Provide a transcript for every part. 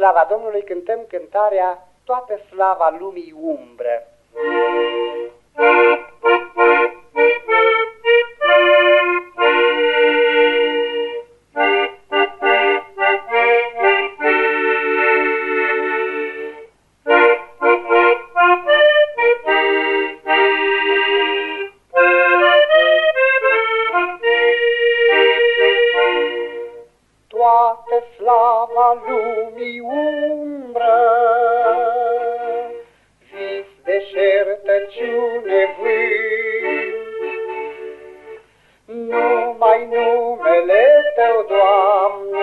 slava Domnului cântăm cântarea Toată slava lumii umbră. Toată slava lumii umbră, vis deșertăciune vânt. Numai numele Tău, Doamne,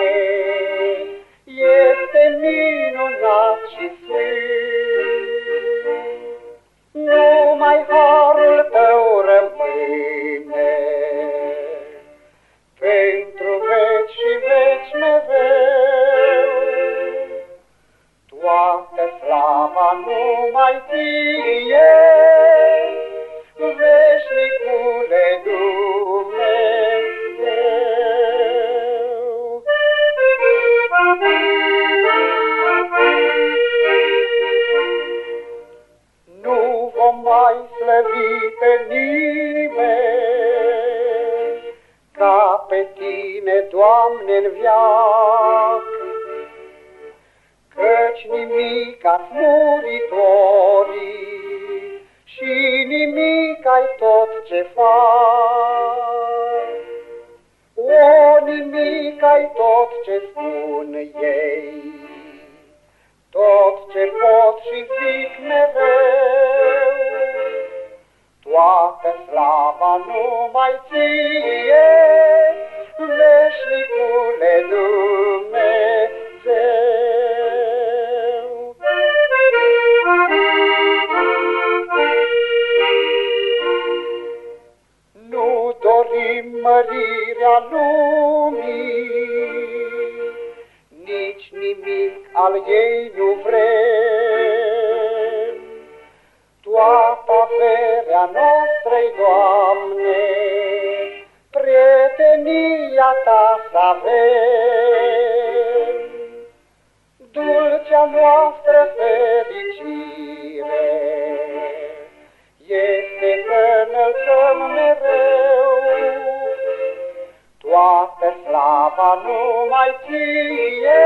Toată slava numai ție, veșnicule Dumnezeu. Nu vom mai slăvi pe nimeni, ca pe tine, Doamne, în viac. Căci nimic a muritorii și nimic ai tot ce fac. O, nimic ai tot ce spun ei, tot ce pot și zic mereu. Toată slava numai ție, mărirea lumii, nici nimic al ei nu vrem. Toată averea noastră Doamne, prietenia Ta să avem. Dulcea noastră fericire Toată slava numai ție,